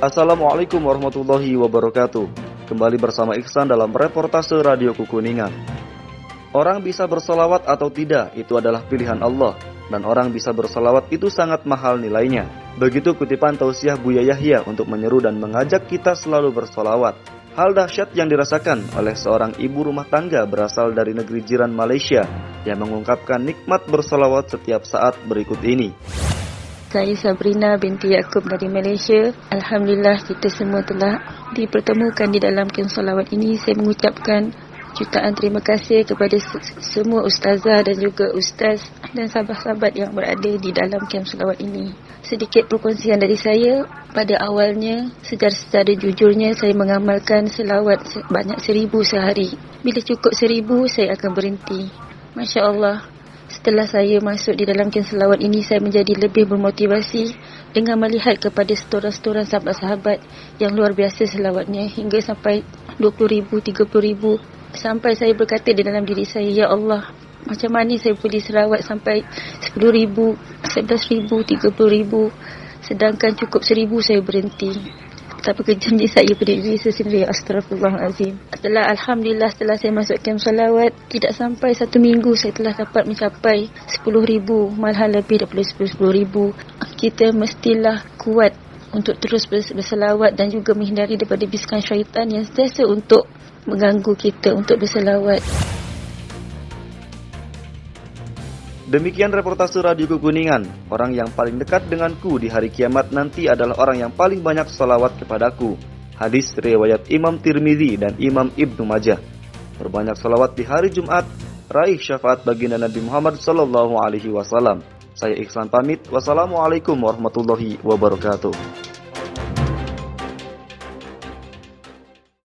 Assalamualaikum warahmatullahi wabarakatuh. Kembali bersama Iksan dalam reportase Radio Kukuningan. Orang bisa bersolawat atau tidak, itu adalah pilihan Allah. Dan orang bisa bersolawat itu sangat mahal nilainya. Begitu kutipan tausiah Buya Yahya untuk menyeru dan mengajak kita selalu bersolawat. Hal dahsyat yang dirasakan oleh seorang ibu rumah tangga berasal dari negeri jiran Malaysia yang mengungkapkan nikmat bersolawat setiap saat berikut ini. Saya Sabrina binti Yaakob dari Malaysia. Alhamdulillah kita semua telah dipertemukan di dalam kem solawat ini. Saya mengucapkan jutaan terima kasih kepada semua ustazah dan juga ustaz dan sahabat-sahabat yang berada di dalam kem solawat ini. Sedikit perkongsian dari saya, pada awalnya secara-secara jujurnya saya mengamalkan selawat banyak seribu sehari. Bila cukup seribu saya akan berhenti. Masya Allah, Setelah saya masuk di dalam kem selawat ini, saya menjadi lebih bermotivasi dengan melihat kepada setoran-setoran sahabat-sahabat yang luar biasa selawatnya hingga sampai 20 ribu, 30 ribu. Sampai saya berkata di dalam diri saya, Ya Allah, macam mana saya boleh selawat sampai 10 ribu, 11 ribu, 30 ribu. Sedangkan cukup seribu saya berhenti. Betapa kejamnya saya pada diri saya sendiri. Astagfirullahaladzim. Setelah Alhamdulillah setelah saya masuk kem salawat, tidak sampai satu minggu saya telah dapat mencapai 10 ribu. Malah lebih daripada 10 ribu. Kita mestilah kuat untuk terus berselawat dan juga menghindari daripada bisikan syaitan yang sentiasa untuk mengganggu kita untuk berselawat. Demikian reportase Radio Kuningan. Orang yang paling dekat denganku di hari kiamat nanti adalah orang yang paling banyak salawat kepadaku. Hadis riwayat Imam Tirmizi dan Imam Ibnu Majah. Berbanyak salawat di hari Jumat, raih syafaat baginda Nabi Muhammad sallallahu alaihi wasallam. Saya Iksan pamit. Wassalamualaikum warahmatullahi wabarakatuh.